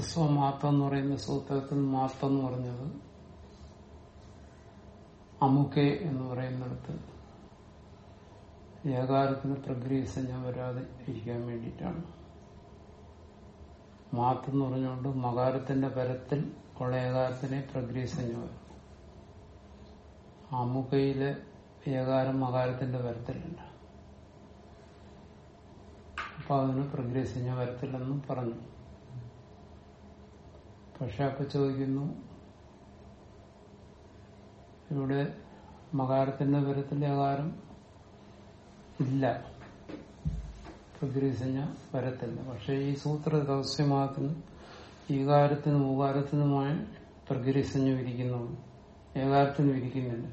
സ്വമാത്തം എന്ന് പറയുന്ന സൂത്രത്തിൽ മാത്തം എന്ന് പറഞ്ഞത് അമുക്കെ എന്ന് പറയുന്നിടത്ത് ഏകാരത്തിന് പ്രക്രിയസഞ്ജം വരാതെ ഇരിക്കാൻ വേണ്ടിയിട്ടാണ്. മാത്തെന്ന് പറഞ്ഞുകൊണ്ട് മകാരത്തിന്റെ പരത്തിൽ ഉള്ള ഏകാരത്തിനെ പ്രക്രിയസഞ്ജം വരും. അമുക്കയിലെ ഏകാരം മകാരത്തിന്റെ പരത്തിലല്ല അപ്പൊ അതിന് പ്രക്രിയസഞ്ജം വരത്തില്ലെന്നും പറഞ്ഞു. പക്ഷെ അപ്പൊ ചോദിക്കുന്നു ഇവിടെ മകാരത്തിന്റെ പരത്തിന്റെ ഏകാരം ഇല്ല. പ്രകൃതിസഞ്ജ വരത്തില്ല. പക്ഷെ ഈ സൂത്ര രഹസ്യമാകത്തിന് ഈകാരത്തിനും ഊകാരത്തിനുമായി പ്രകൃതിസഞ്ജ വിരിക്കുന്നു ഏകാരത്തിന് വിരിക്കുന്നില്ല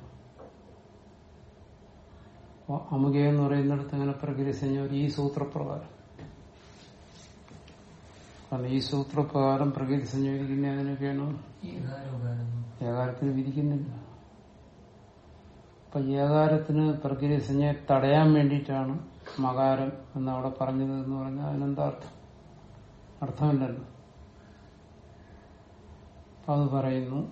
അപ്പൊ അമുക എന്ന് പറയുന്നിടത്ത് ഇങ്ങനെ പ്രകൃതിസഞ്ജ ഒരു ഈ സൂത്രപ്രകാരം. കാരണം ഈ സൂത്രപ്രകാരം പ്രകൃതി സഞ്ചരിക്കുന്ന അതിനൊക്കെയാണ്? ഏകാരത്തിന് വിധിക്കുന്നില്ല. അപ്പൊ ഏകാരത്തിന് പ്രകൃതി പ്രകൃതിസഞ്ജയെ തടയാൻ വേണ്ടിയിട്ടാണ് മകാരം എന്ന് അവിടെ പറഞ്ഞത് എന്ന് പറഞ്ഞാൽ അതിനെന്താ അർത്ഥം? അർത്ഥമില്ലല്ലോ. അപ്പൊ അത് പറയുന്നു.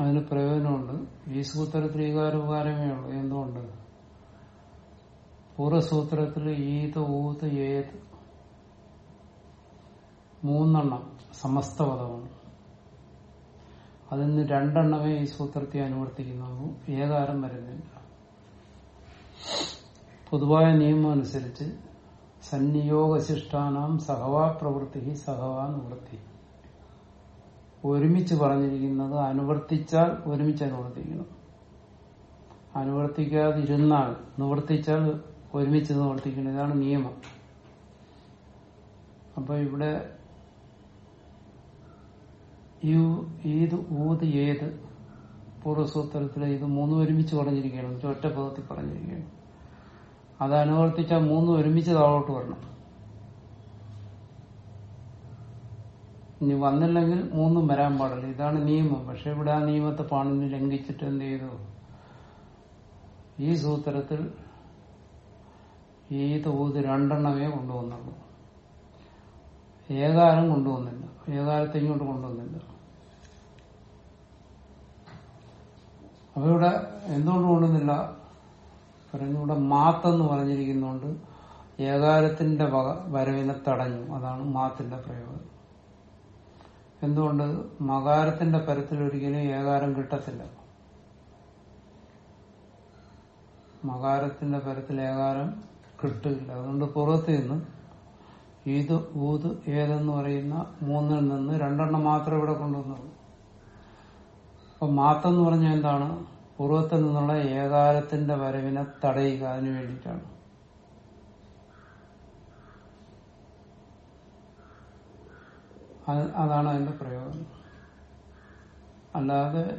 അതിന് പ്രയോജനമുണ്ട്. ഈ സൂത്രത്തിൽ ഈകാരോപകാരമേ ഉള്ളൂ. എന്തുകൊണ്ട്? പൂർവസൂത്രത്തിൽ ഈത് ഊത് ഏത് മൂന്നെണ്ണം സമസ്ത പദമാണ് അതിൽ നിന്ന് രണ്ടെണ്ണമേ ഈ സൂത്രത്തെ അനുവർത്തിക്കുന്നുള്ളൂ ഏകാരം വരുന്നില്ല. പൊതുവായ നിയമം അനുസരിച്ച് സന്നിയോഗശിഷ്ടാനാം സഹവാ പ്രവൃത്തി സഹവാ നിവൃത്തി. ഒരുമിച്ച് പറഞ്ഞിരിക്കുന്നത് അനുവർത്തിച്ചാൽ ഒരുമിച്ച് അനുവർത്തിക്കണം. അനുവർത്തിക്കാതിരുന്നാൽ നിവർത്തിച്ചാൽ ഒരുമിച്ച് നിവർത്തിക്കണം. ഇതാണ് നിയമം. അപ്പൊ ഇവിടെ ഈത് ഊത് ഏത് പൂർവസൂത്രത്തിൽ ഇത് മൂന്നും ഒരുമിച്ച് പറഞ്ഞിരിക്കണം ഒറ്റ പദത്തിൽ പറഞ്ഞിരിക്കുകയാണ്. അത് അനുവർത്തിച്ചാൽ മൂന്നും ഒരുമിച്ച് താഴോട്ട് വരണം. ഇനി വന്നില്ലെങ്കിൽ മൂന്നും വരാൻ പാടില്ല. ഇതാണ് നിയമം. പക്ഷെ ഇവിടെ ആ നിയമത്തെ പാണിന് ലംഘിച്ചിട്ട് എന്ത് ചെയ്തു? ഈ സൂത്രത്തിൽ ഈ ഊത് രണ്ടെണ്ണമേ കൊണ്ടുവന്നുള്ളൂ. ഏകാരം കൊണ്ടുവന്നില്ല. ഏകാരത്തെ ഇങ്ങോട്ട് കൊണ്ടുവന്നില്ല. അപ്പൊ ഇവിടെ എന്തുകൊണ്ട് കൊണ്ടുവന്നില്ല? പറഞ്ഞിവിടെ മാത്തെന്ന് പറഞ്ഞിരിക്കുന്നോണ്ട്. ഏകാരത്തിന്റെ വക വരവിനെ തടഞ്ഞു. അതാണ് മാത്തിന്റെ പ്രയോഗം. എന്തുകൊണ്ട്? മകാരത്തിന്റെ പരത്തിൽ ഒരിക്കലും ഏകാരം കിട്ടത്തില്ല. മകാരത്തിന്റെ പരത്തിൽ ഏകാരം കിട്ടില്ല അതുകൊണ്ട് പുറത്തു നിന്ന് ഈത് ഊത് ഏതെന്ന് പറയുന്ന മൂന്നിൽ നിന്ന് രണ്ടെണ്ണം മാത്രം ഇവിടെ കൊണ്ടുവന്നുള്ളൂ. അപ്പൊ മാത്തെന്ന് പറഞ്ഞാൽ എന്താണ്? പൂർവത്തിൽ നിന്നുള്ള ഏകാരത്തിന്റെ വരവിനെ തടയുക അതിനു വേണ്ടിയിട്ടാണ്. അതാണ് അതിന്റെ പ്രയോഗം. അല്ലാതെ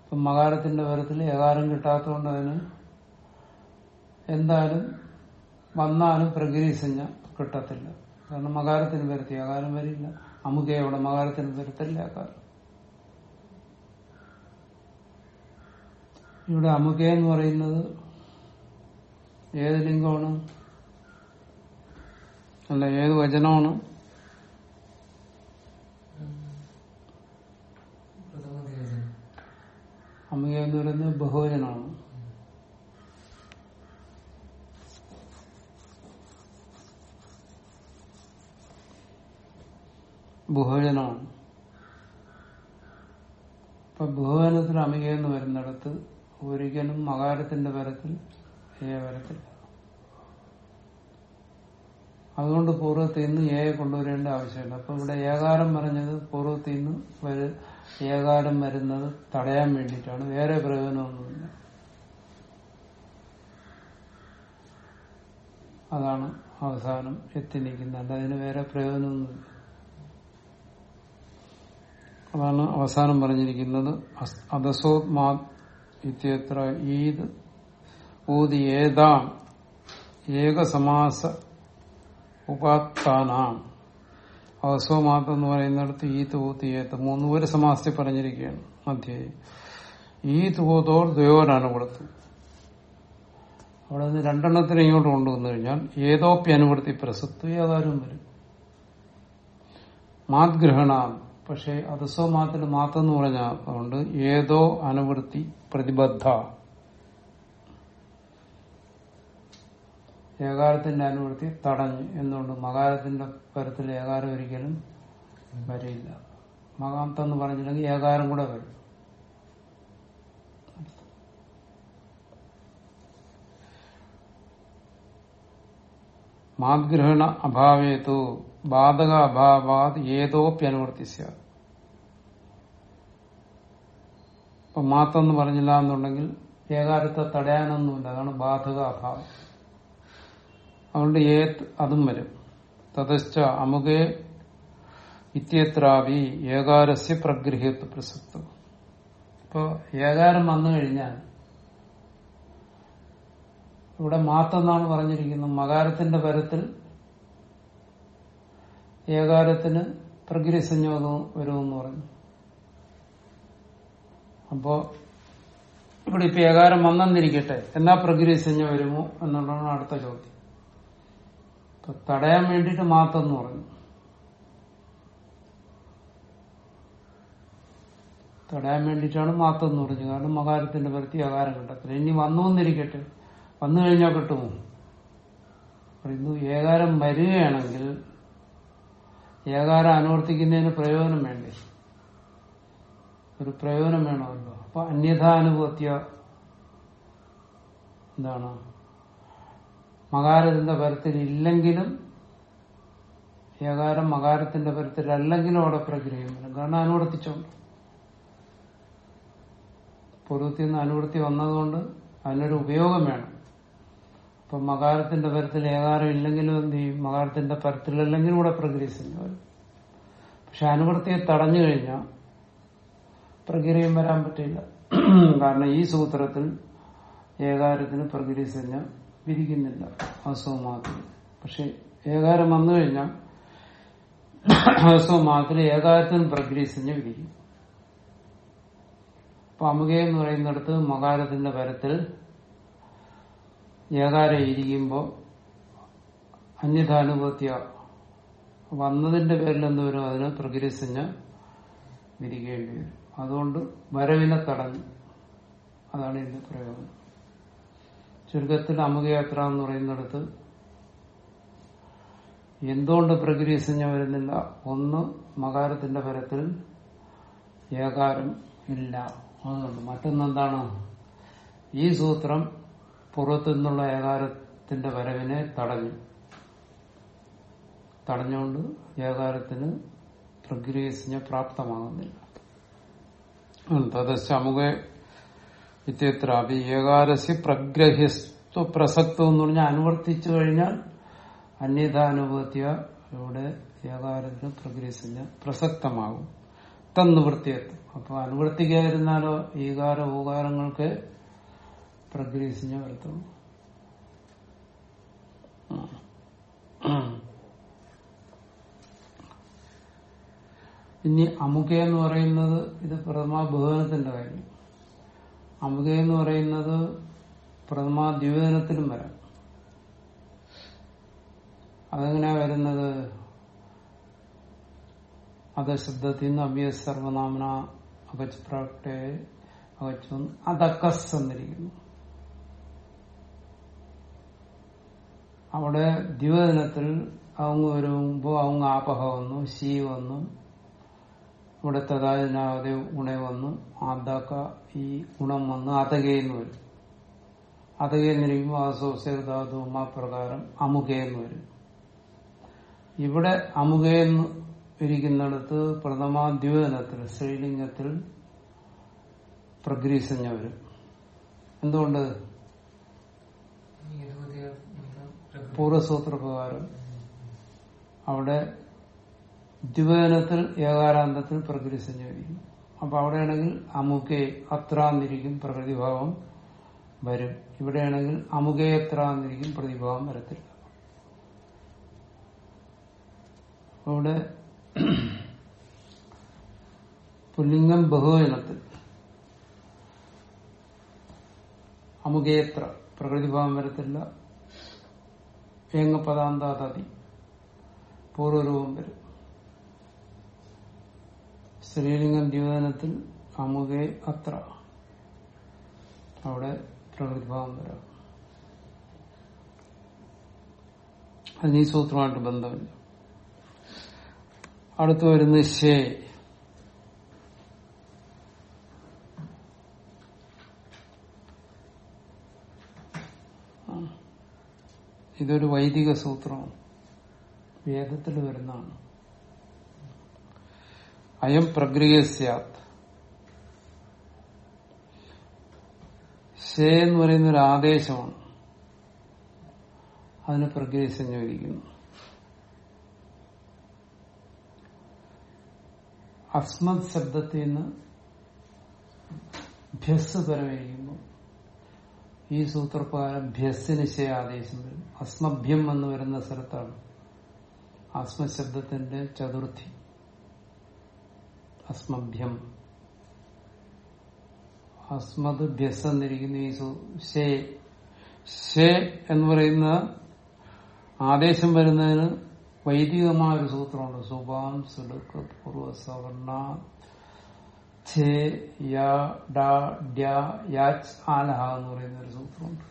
ഇപ്പം മകാരത്തിന്റെ വരത്തിൽ ഏകാരം കിട്ടാത്തതുകൊണ്ട് അതിന് എന്തായാലും വന്നാലും പ്രകൃതിസഞ്ജ കിട്ടത്തില്ല. കാരണം മകാരത്തിന് വരുത്തി അകാരം വരില്ല. അമുഖേ അവിടെ മകാരത്തിന് വരുത്തില്ല അകാരം. ഇവിടെ അമുക എന്ന് പറയുന്നത് ഏത് ലിംഗമാണ്? അല്ല ഏത് വചനമാണ്? അമുക എന്ന് പറയുന്നത് ബഹുവചനമാണ്. ബഹുവചനമാണ് ഇപ്പൊ ബഹുവചനത്തിൽ അമിക എന്ന് വരുന്നിടത്ത് ഒരിക്കലും മകാരത്തിന്റെ പരത്തിൽ ഏ അതുകൊണ്ട് പൂർവത്തിൽ നിന്ന് ഏയെ കൊണ്ടുവരേണ്ട ആവശ്യമില്ല. അപ്പൊ ഇവിടെ ഏകാരം പറഞ്ഞത് പൂർവത്തിൽ നിന്ന് ഏകാരം വരുന്നത് തടയാൻ വേണ്ടിയിട്ടാണ്. വേറെ പ്രയോജനമൊന്നുമില്ല. അതാണ് അവസാനം എത്തി നിൽക്കുന്നത് അതിന് വേറെ പ്രയോജനമൊന്നുമില്ല. അതാണ് അവസാനം പറഞ്ഞിരിക്കുന്നത്. അദസോത്മാ ഇത്യത്ര ഈദ് ഊതി ഏതാം ഏകസമാസ ഉപാത്താനാം. അവസോമാത്തം എന്ന് പറയുന്നിടത്ത് ഈ തൂത്ത് ഏത്ത് മൂന്ന് ഒരു സമാസത്തിൽ പറഞ്ഞിരിക്കുകയാണ് മധ്യേ ഈ തൂതോർ ദ്വയോരനുവൃത്തി അവിടെ നിന്ന് രണ്ടെണ്ണത്തിന് ഇങ്ങോട്ട് കൊണ്ടുവന്നു കഴിഞ്ഞാൽ ഏതോപ്യ അനുവർത്തി പ്രസക്തി ഏതാരും വരും. മാദ്ഗ്രഹണ പക്ഷെ അധസോ മാത്രം എന്ന് പറഞ്ഞ അതുകൊണ്ട് ഏതോ അനുവൃത്തി പ്രതിബദ്ധ. ഏകാരത്തിന്റെ അനുവൃത്തി തടഞ്ഞു എന്നുകൊണ്ട് മകാരത്തിന്റെ പരത്തിൽ ഏകാരം ഒരിക്കലും വരില്ല. മകാന്തം എന്ന് പറഞ്ഞില്ലെങ്കിൽ ഏകാരം കൂടെ വരും. മാദ്ഗ്രഹണ അഭാവേതു. ബാധക അഭാവാത് ഏതോപ്യനുവർത്തി ഇപ്പൊ മാത്രം എന്ന് പറഞ്ഞില്ല എന്നുണ്ടെങ്കിൽ ഏകാരത്തെ തടയാനൊന്നുമില്ല. അതാണ് ബാധക അഭാവം അതുകൊണ്ട് ഏത് അതും വരും. തതശ്ച അമുകെ ഇത്യത്രാവി ഏകാരസ്യ പ്രഗൃഹത്വ പ്രസക്തം. ഇപ്പോ ഏകാരം വന്നു കഴിഞ്ഞാൽ ഇവിടെ മാത്തെന്നാണ് പറഞ്ഞിരിക്കുന്നത്. മകാരത്തിന്റെ പരത്തിൽ ഏകാരത്തിന് പ്രകൃതി സംയോഗം വരുമെന്ന് പറഞ്ഞു. അപ്പോ ഇവിടെ ഇപ്പൊ ഏകാരം വന്നെന്നിരിക്കട്ടെ. എന്നാ പ്രകൃതി സഞ്ജ വരുമോ എന്നുള്ളതാണ് അടുത്ത ചോദ്യം. ഇപ്പൊ തടയാൻ വേണ്ടിയിട്ട് മാത്രം പറഞ്ഞു. തടയാൻ വേണ്ടിയിട്ടാണ് മാത്തെന്ന് പറഞ്ഞു. കാരണം മകാരത്തിന്റെ പരത്തി ഏകാരം കിട്ടത്തില്ല ഇനി വന്നു എന്നിരിക്കട്ടെ വന്നു കഴിഞ്ഞാൽ കിട്ടുമോ പറയുന്നു ഏകാരം വരികയാണെങ്കിൽ ഏകാരം അനുവർത്തിക്കുന്നതിന് പ്രയോജനം വേണ്ടേ? ഒരു പ്രയോജനം വേണമല്ലോ. അപ്പൊ അന്യഥാനുഭൂത്യ എന്താണ്? മകാരത്തിന്റെ പരത്തിൽ ഇല്ലെങ്കിലും ഏകാരം മകാരത്തിന്റെ പരത്തിൽ അല്ലെങ്കിലും അവിടെ പ്രഗ്രഹം വരും. കാരണം അനുവർത്തിച്ചോണ്ട്. പൂർവത്തിൽ നിന്ന് അനുവർത്തി വന്നതുകൊണ്ട് അതിനൊരു ഉപയോഗം വേണം. അപ്പൊ മകാരത്തിന്റെ പരത്തിൽ ഏകാരം ഇല്ലെങ്കിലും എന്ത് ചെയ്യും? മകാരത്തിന്റെ പരത്തിലല്ലെങ്കിലും പ്രകൃതി വരും. പക്ഷെ അനുവൃത്തിയെ തടഞ്ഞു കഴിഞ്ഞാൽ പ്രക്രിയയും വരാൻ പറ്റില്ല. കാരണം ഈ സൂത്രത്തിൽ ഏകാരത്തിന് പ്രകൃതി സഞ്ജ വിരിക്കുന്നില്ല അസൗമാത്തിൽ പക്ഷെ ഏകാരം വന്നു കഴിഞ്ഞാൽ അസൗമാത്തിൽ ഏകാരത്തിന് പ്രകൃതി സഞ്ജ വിരിക്കും അപ്പൊ അമുക എന്ന് പറയുന്നിടത്ത് മകാരത്തിന്റെ പരത്തിൽ ഏകാരം ഇരിക്കുമ്പോൾ അന്യഥാനുഭൂത്യ വന്നതിന്റെ പേരിൽ എന്ത് വരും? അതിന് പ്രകൃതിസഞ്ജ വിരിക്കേണ്ടി വരും. അതുകൊണ്ട് വരവിനെ തടഞ്ഞു അതാണ് ഇതിന്റെ പ്രയോജനം ചുരുക്കത്തിൽ അമുഖയാത്ര എന്ന് പറയുന്നിടത്ത് എന്തുകൊണ്ട് പ്രകൃതിസഞ്ജ വരുന്നില്ല? ഒന്ന് മകാരത്തിന്റെ പരത്തിൽ ഏകാരം ഇല്ല. അതുകൊണ്ട് മറ്റൊന്നെന്താണ്? ഈ സൂത്രം പുറത്തു നിന്നുള്ള ഏകാരത്തിന്റെ വരവിനെ തടഞ്ഞു. തടഞ്ഞുകൊണ്ട് ഏകാരത്തിന് പ്രഗ്രേസിനെ പ്രാപ്തമാകുന്നില്ല. തദശ അമുഖ ഇത്യത്രാപി ഏകാരസ്യ പ്രഗ്രഹ്യസ്ത്വ പ്രസക്തം എന്ന് പറഞ്ഞാൽ അനുവർത്തിച്ചു കഴിഞ്ഞാൽ അന്യതാനുഭവത്തിയ ഇവിടെ ഏകാരത്തിന് പ്രക്രിയസിന് പ്രസക്തമാകും. തന്നുവൃത്തിയെത്തും അപ്പൊ അനുവർത്തിക്കാതിരുന്നാലോ ഈകാര ഉപകാരങ്ങൾക്ക് പ്രക്രിയസിഞ്ഞ വരത്തുള്ളൂ. ഇനി അമുക എന്ന് പറയുന്നത് ഇത് പ്രഥമാ ബഹുവനത്തിന്റെ കാര്യം. അമുക എന്ന് പറയുന്നത് പ്രഥമാ ദ്വിവേദനത്തിലും വരാം. അതെങ്ങനെയാ വരുന്നത്? അത് ശബ്ദത്തിൽ നിന്ന് അഭ്യ സർവനാമന അകച്ചിപ്രാട്ടെ അകച്ചു അതക്കസ് എന്നിരിക്കുന്നു അവിടെ ദ്വിവേദനത്തിൽ അവങ്ങ് വരുമ്പോ അവങ്ങ് ആപഹ വന്നു ശീ വന്നു ഇവിടെ തഥാജനാവതെ ഗുണ വന്നു. ആദാക്ക ഈ ഗുണം വന്ന്. അതകയെന്ന് വരും. അതകയെന്നിരിക്കുമ്പോൾ അസോസ്യതാതു പ്രകാരം അമുഖയെന്ന് വരും. ഇവിടെ അമുഖയെന്ന് ഇരിക്കുന്നിടത്ത് പ്രഥമാ ശ്രീലിംഗത്തിൽ പ്രഗ്രീസഞ്ഞ വരും. എന്തുകൊണ്ട്? പൂർവസൂത്രപ്രകാരം അവിടെ ദ്വിവചനത്തിൽ ഏകാരാന്തത്തിൽ പ്രകൃതി സഞ്ചരിക്കും. അപ്പൊ അവിടെയാണെങ്കിൽ അമുഖേ അത്രാന്നിരിക്കും പ്രകൃതിഭാവം വരും. ഇവിടെയാണെങ്കിൽ അമുഖേ അത്രാന്തിരിക്കും പ്രതിഭാവം വരത്തില്ല. അവിടെ പുല്ലിംഗം ബഹുവചനത്തിൽ അമുഖേത്ര പ്രകൃതിഭാവം വരത്തില്ല. ഏങ്ങ പദാന്താതതി പൂർവരൂപം വരും. സ്ത്രീലിംഗം ദ്യോതനത്തിൽ അമുകേ അത്ര. അവിടെ പ്രകൃതിഭാവം വരാം. അതിന് ഈ സൂത്രമായിട്ട് ബന്ധമില്ല. അടുത്ത് വരുന്ന ശേ. ഇതൊരു വൈദിക സൂത്രമാണ് വേദത്തിൽ വരുന്നതാണ്. അയം പ്രക്രിയ സാത് ശേ എന്ന് പറയുന്ന ഒരു ആദേശമാണ്. അതിന് പ്രക്രിയ സംയോജിക്കുന്നു. അസ്മത് ശബ്ദത്തിൽ നിന്ന് ഭ്യസ് പരമേരിക്കുമ്പോൾ ഈ സൂത്രപ്രകാരം ഭ്യസ്സിന് ശേ ആദേശം വരും. അസ്മഭ്യം എന്ന് വരുന്ന സ്ഥലത്താണ് അസ്മത് ശബ്ദത്തിന്റെ ചതുർത്ഥി. അസ്മഭ്യം. അസ്മത് ഭ്യസ് എന്നിരിക്കുന്ന ഈ ഷേ ഷേ എന്ന് പറയുന്ന ആദേശം വരുന്നതിന് വൈദികമായ ഒരു സൂത്രമുണ്ട്. സുബാം സുലുക്ക് പൂർവ സവർണ എന്ന് പറയുന്ന ഒരു സൂത്രമുണ്ട്.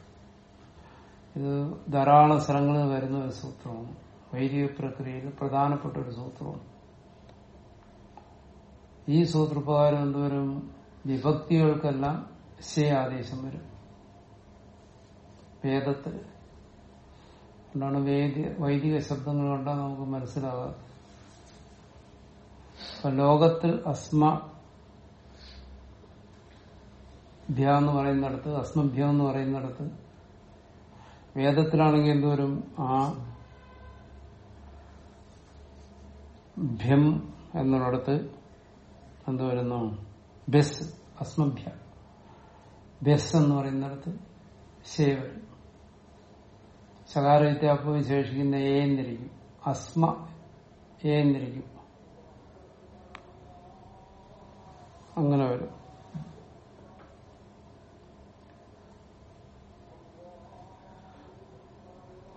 ഇത് ധാരാളം സ്ഥലങ്ങളിൽ വരുന്ന ഒരു സൂത്രമാണ്. വൈദിക പ്രക്രിയയിൽ പ്രധാനപ്പെട്ട ഒരു സൂത്രമാണ്. ഈ സൂത്രപ്രകാരം എന്തുവരും വിഭക്തികൾക്കെല്ലാം ശേ ആദേശം വരും. വേദത്തിൽ. വേദി വൈദിക ശബ്ദങ്ങൾ കണ്ടാൽ നമുക്ക് മനസ്സിലാകാം. അപ്പൊ ലോകത്തിൽ അസ്മ ഭ്യ എന്ന് പറയുന്നിടത്ത് അസ്മഭ്യ എന്ന് പറയുന്നിടത്ത് വേദത്തിലാണെങ്കിൽ എന്തോരും ആ ഭ്യം എന്നിടത്ത് എന്ത് വരുന്നു ബെസ് അസ്മഭ്യ. ബെസ് എന്ന് പറയുന്നിടത്ത് ശേ വരും ശകാര വിദ്യാപ്പ് വിശേഷിക്കുന്ന എ എന്നിരിക്കും. അസ്മ എ എന്നിരിക്കും. അങ്ങനെ വരും.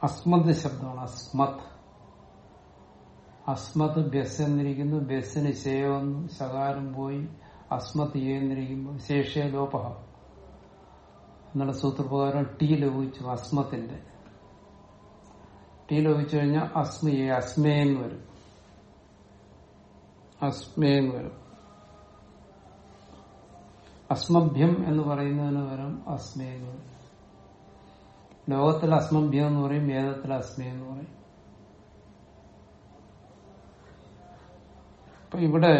അസ്മത് ശബ്ദമാണ്. അസ്മത്. അസ്മത് ബസ് എന്നിരിക്കുന്നു. ബസ്സിന് ശേവന്നു ശകാരം പോയി. അസ്മത് എന്നിരിക്കുമ്പോൾ ശേഷേ ലോപ എന്നുള്ള സൂത്രപ്രകാരം ടി ലോപിച്ചു അസ്മത്തിന്റെ. ടി ലോപിച്ചു കഴിഞ്ഞാൽ അസ്മയെ അസ്മയെന്ന് വരും. അസ്മയെന്ന് വരും. അസ്മഭ്യം എന്ന് പറയുന്നതിന് പകരം അസ്മയെന്ന് വരും. ലോകത്തിൽ അസ്മഭ്യം എന്ന് പറയും വേദത്തിൽ അസ്മയെന്ന് പറയും. അപ്പൊ ഇവിടെ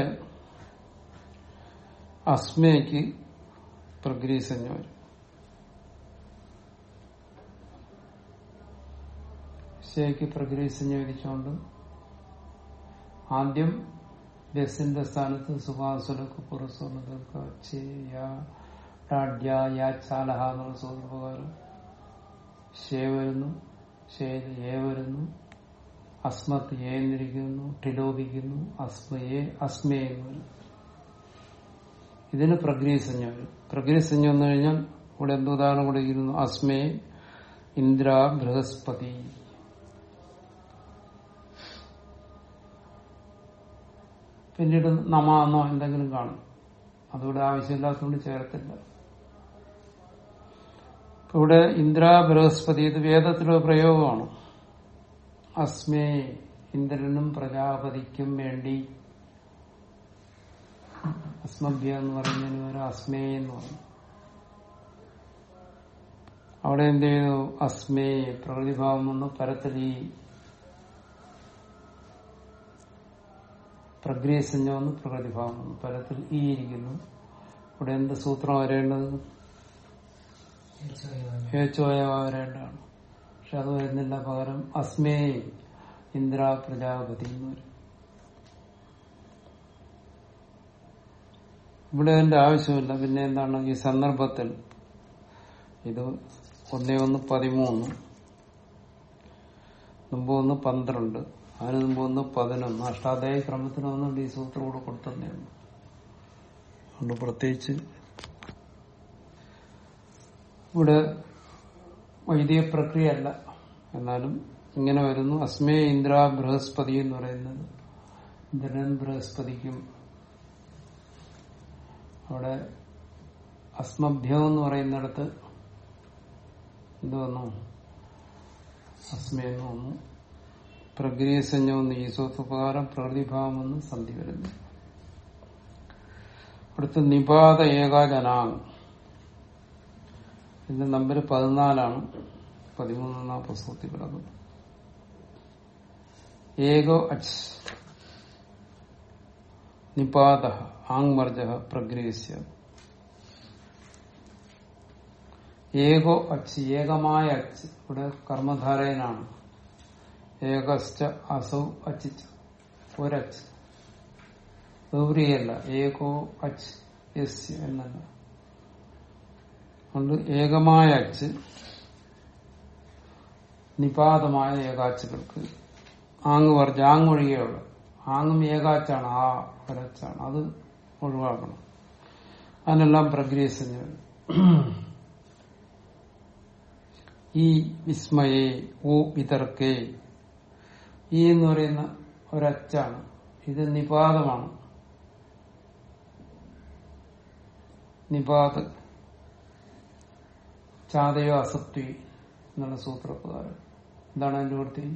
അസ്മയ്ക്ക് പ്രഗ്രീസഞ്ജ വരും. ശയ്ക്ക് പ്രഗ്രീസഞ്ജ വിധിച്ചുകൊണ്ട് ആദ്യം ബസിന്റെ സ്ഥാനത്ത് സുഭാസുലക്ക് ചാലഹ എന്നുള്ള സൂത്രപ്രകാരം ശേ വരുന്നു ശേത് ഏ വരുന്നു അസ്മത്ത് ഏ എന്നിരിക്കുന്നു ടിലോപിക്കുന്നു അസ്മയെ അസ്മയെ എന്ന് വരും ഇതിന് പ്രഗ്രീസഞ്ജ വരും പ്രഗ്രീസഞ്ജ വന്നു കഴിഞ്ഞാൽ ഇവിടെ എന്ത് ഉദാഹരണം കൊടുക്കുന്നു അസ്മേ ഇന്ദ്ര ബൃഹസ്പതി. പിന്നീട് നമാന്നോ എന്തെങ്കിലും കാണും. അതുകൂടെ ആവശ്യമില്ലാത്തതുകൊണ്ട് ചേർത്തില്ല ഇവിടെ ഇന്ദ്ര ബൃഹസ്പതി ഇത് വേദത്തിലൊരു പ്രയോഗമാണ്. അസ്മേ ഇന്ദ്രനും പ്രജാപതിക്കും വേണ്ടി. അസ്മഭ്യ എന്ന് പറയുന്നതിന് പകരം അസ്മേ എന്ന് പറഞ്ഞു. അവിടെ എന്ത് ചെയ്തു? അസ്മേ പ്രകൃതിഭാവം വന്നു പരത്തിൽ ഈ പ്രഗ്രീസഞ്ജ വന്ന് പ്രകൃതിഭാവം വന്നു. പരത്തിൽ ഈ ഇരിക്കുന്നു. ഇവിടെ എന്ത് സൂത്രം വരേണ്ടത്? ഹേച്ചോയ വരേണ്ടതാണ്. പക്ഷെ അത് വരുന്നില്ല പകരം അസ്മേ ഇന്ദ്ര പ്രജാപതി ഇവിടെ അതിന്റെ ആവശ്യമില്ല. പിന്നെ എന്താണ് ഈ സന്ദർഭത്തിൽ? ഇത് ഒന്നേ ഒന്ന് പതിമൂന്ന് മുമ്പ് ഒന്ന് പന്ത്രണ്ട് അതിന് മുമ്പ് ഒന്ന് പതിനൊന്ന്. അഷ്ടാധ്യായ ക്രമത്തിന് ഒന്നുണ്ട് ഈ സൂത്രം കൂടെ കൊടുത്തതേ അതുകൊണ്ട് പ്രത്യേകിച്ച് ഇവിടെ വൈദിക പ്രക്രിയ അല്ല എന്നാലും ഇങ്ങനെ വരുന്നു. അസ്മേ ഇന്ദ്ര ബൃഹസ്പതി എന്ന് പറയുന്നത്. ഇന്ദ്രൻ ബൃഹസ്പതിക്കും അവിടെ അസ്മഭ്യം എന്ന് പറയുന്നിടത്ത് എന്ത് വന്നു. അസ്മയെന്ന് വന്നു. പ്രക്രിയസഞ്ജം വന്നു. ഈസോത്വപ്രകാരം പ്രകൃതിഭാവം വന്ന് സന്ധി വരുന്നു. അടുത്ത് നിപാത ഏകാജനാങ് ഇതിന്റെ നമ്പർ പതിനാലാണ്. പതിമൂന്നാം പുസ്തകത്തിൽ കിടക്കുന്നത് ഏകോ അച്ച് നിപാത. ആങ് മർജ പ്രഗ്രഹസ്യ ഏകോ അച്ച് ഏകമായ അച്ച് ഇവിടെ കർമ്മധാരയനാണ്. ഏകശ്ച അസൗ അച് ഒരച്ച് ഗൗരിയല്ല ഏകോ അച്ച് എസ് എന്നല്ല. അതുകൊണ്ട് ഏകമായ അച്ച് നിപാതമായ ഏകാച്ചുകൾക്ക് ആങ് വർജ ആങ് ഒഴികെയുള്ള ആങ്ങും ഏകാച്ചാണ് ആ ഒരച്ചാണ്. അത് ഒഴിവാക്കണം. അതിനെല്ലാം പ്രക്രിയ ഈ വിസ്മയെ ഓ വിതർക്കേ ഈ എന്ന് പറയുന്ന ഒരച്ചാണ്. ഇത് നിപാതമാണ്. നിപാത് ചാതയോ അസപ്തി എന്നുള്ള സൂത്രപ്രകാരം. എന്താണ് അതിന്റെ വൃത്തി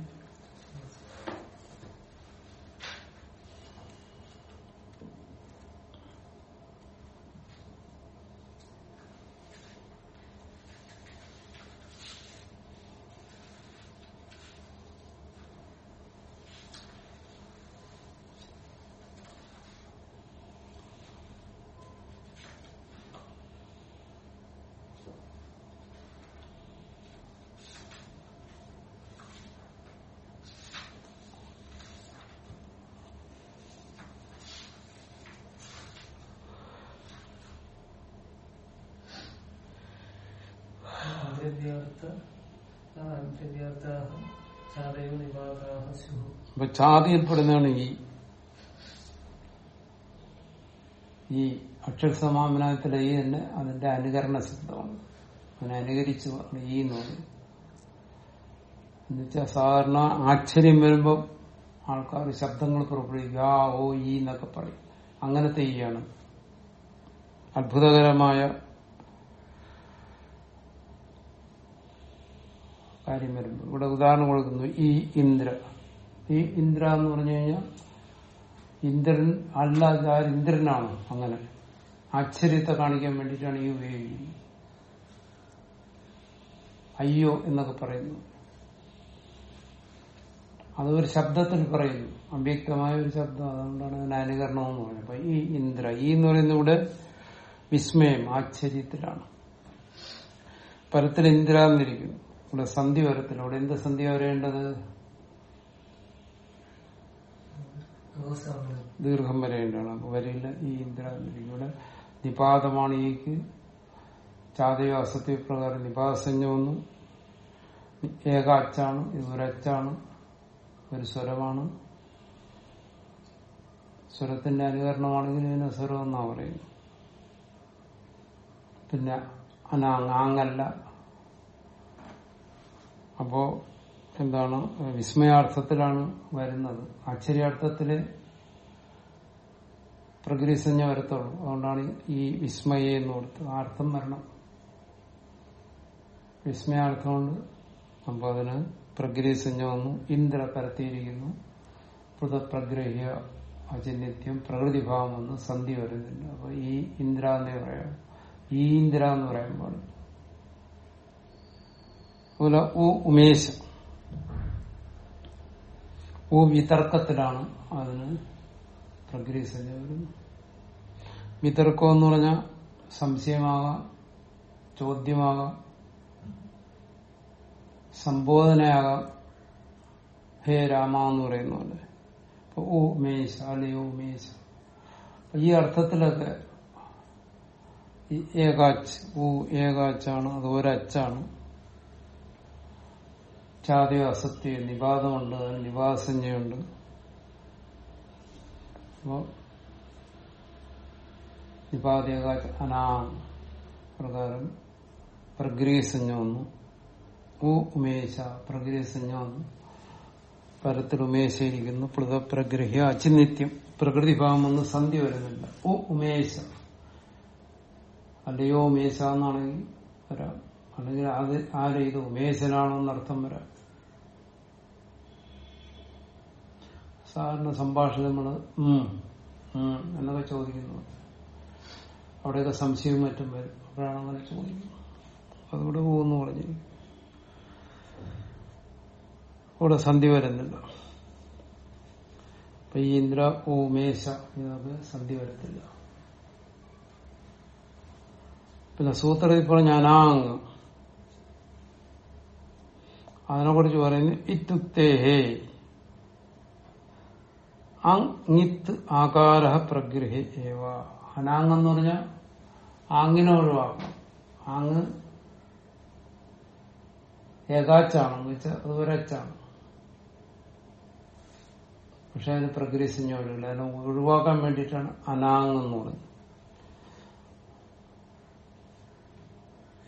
അപ്പൊ ചാതിയിൽപ്പെടുന്നതാണ് ഈ ഈ അക്ഷരസമാപനത്തിലെ ഈ തന്നെ അതിന്റെ അനുകരണ ശബ്ദമാണ്. അതിനെ അനുകരിച്ച് ഈ എന്ന് പറയും. എന്നുവെച്ചാൽ സാധാരണ ആശ്ചര്യം വരുമ്പോൾ ആൾക്കാർ ശബ്ദങ്ങൾ പുറപ്പെടുവിക്കുക ആ ഓ ഈ എന്നൊക്കെ പറയും. അങ്ങനത്തെ ഈയാണ് അത്ഭുതകരമായ കാര്യം വരുന്നു. ഇവിടെ ഉദാഹരണം കൊടുക്കുന്നു. ഈ ഇന്ദ്ര. ഈ ഇന്ദ്ര എന്ന് പറഞ്ഞു കഴിഞ്ഞാൽ ഇന്ദ്രൻ അല്ല ആ ഇന്ദ്രനാണ് അങ്ങനെ. ആശ്ചര്യത്തെ കാണിക്കാൻ വേണ്ടിയിട്ടാണ് ഈ ഉപയോഗിക്കുന്നത്. അയ്യോ എന്നൊക്കെ പറയുന്നു. അതൊരു ഒരു ശബ്ദത്തിൽ പറയുന്നു. അവ്യക്തമായ ഒരു ശബ്ദം. അതുകൊണ്ടാണ് അതിന് അനുകരണം എന്ന് പറയുന്നത്. അപ്പൊ ഈ ഇന്ദ്ര. ഈ എന്ന് പറയുന്ന ഇവിടെ വിസ്മയം ആശ്ചര്യത്തിലാണ്. പരത്തിൽ ഇന്ദ്ര എന്നിരിക്കുന്നു. ഇവിടെ സന്ധി വരത്തില്ല. എന്ത് സന്ധി വരേണ്ടത്? ദീർഘം വരേണ്ടതാണ്. അപ്പൊ വരയില്ല. ഈ ഇന്ദ്ര എന്നിരിക്കും ഇവിടെ നിപാതമാണ്. ഈക്ക് ചാതയോ അസത്യ പ്രകാരം നിപാതസഞ്ജ വന്നു. ഏക അച്ചാണ്. ഇത് ഒരു ഒരു സ്വരമാണ്. സ്വരത്തിന്റെ അനുകരണമാണെങ്കിൽ ഇതിനെ സ്വരം എന്നാ പറയുന്നു പിന്നെ അനാങ് ആങ്ങല്ല. അപ്പോ എന്താണ് വിസ്മയാർത്ഥത്തിലാണ് വരുന്നത്. ആശ്ചര്യാർത്ഥത്തിൽ പ്രകൃതിസഞ്ജ വരത്തുള്ളൂ. അതുകൊണ്ടാണ് ഈ വിസ്മയെ എന്ന് കൊടുത്തത് ആർത്ഥം വരണം. വിസ്മയാർത്ഥം കൊണ്ട് അപ്പൊ അതിന് പ്രകൃതിസഞ്ജ വന്നു ഇന്ദ്ര പരത്തിയിരിക്കുന്നു. പൃഥപ്രഗ്രഹ്യ അചിന്യത്യം പ്രകൃതിഭാവം വന്ന് സന്ധി വരുന്നില്ല അപ്പൊ ഈ ഇന്ദ്ര എന്നേ പറയാം. ഈ ഇന്ദ്ര എന്ന് പറയാൻ പാടില്ല അതുപോലെ ഉ ഉമേശ്. ഉ വിതർക്കത്തിലാണ് അതിന് പ്രഗ്രീസ് വിതർക്കം എന്ന് പറഞ്ഞാൽ സംശയമാകാം ചോദ്യമാകാം സംബോധനയാകാം. ഹേ രാമ എന്ന് പറയുന്നുണ്ട് ഓ മേശ അല്ലയോ മേശ ഉമേശ. ഈ അർത്ഥത്തിലൊക്കെ ഏകാച്ച് ഊ ഏകാച്ചാണ് അത് ഒരച്ചാണ് ചാതയോ അസത്യ നിപാതമുണ്ട് അതിന് നിപാതസഞ്ജയുണ്ട് അപ്പോ നിപാതേകാച്ച് അനാ പ്രകാരം പ്രക്രിയസഞ്ജ വന്നു. ഉ ഉമേശ പ്രകൃതിസഞ്ജ വന്നു. പരത്തിൽ ഉമേശയിരിക്കുന്നു. പ്ലുത പ്രഗ്രഹ്യ അച്ചിനിത്യം പ്രകൃതിഭാവം ഒന്ന് സന്ധി വരുന്നില്ല. ഉ ഉമേശ. അല്ലയോ ഉമേശ എന്നാണെങ്കിൽ വരാം. അല്ലെങ്കിൽ അത് ആരെയ്ത്? ഉമേശനാണോ എന്നർത്ഥം വരാം. സാധാരണ സംഭാഷണം എന്നൊക്കെ ചോദിക്കുന്നു. അവിടെയൊക്കെ സംശയവും മറ്റും വരും. അപ്പോഴാണ് അങ്ങനെ ചോദിക്കുന്നത്. അതുകൂടെ പോകുന്നു പറഞ്ഞു. ഇവിടെ സന്ധി വരുന്നില്ല അപ്പൊ ഈ ഇന്ദ്ര ഓമേശ മേശ ഇതൊക്കെ സന്ധി വരത്തില്ല. പിന്നെ സൂത്രത്തിൽ പറഞ്ഞ അനാങ് അതിനെ കുറിച്ച് പറയുന്നു ഇത്യുക്തേഹേ അങ്ങിത്ത് ആകാര പ്രഗ്രഹി ഏവ. അനാങ് എന്ന് പറഞ്ഞാൽ ആങ്ങിനെ ഒഴിവാക്കണം ആങ് ഏകാച്ചാണെന്ന് വെച്ചാൽ അത് ഒരച്ചാണ്. പക്ഷെ അതിന് പ്രഗ്രഹിച്ചില്ല അതിനെ ഒഴിവാക്കാൻ വേണ്ടിയിട്ടാണ് അനാങ് എന്ന് പറഞ്ഞത്.